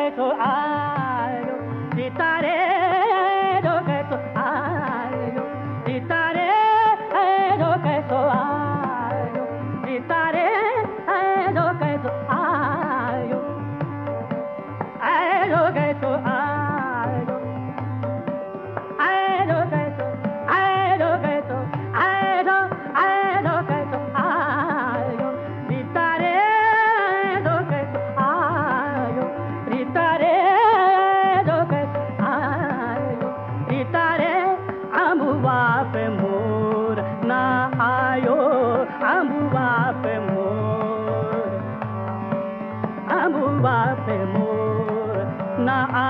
circle. I बात पे मोर ना आ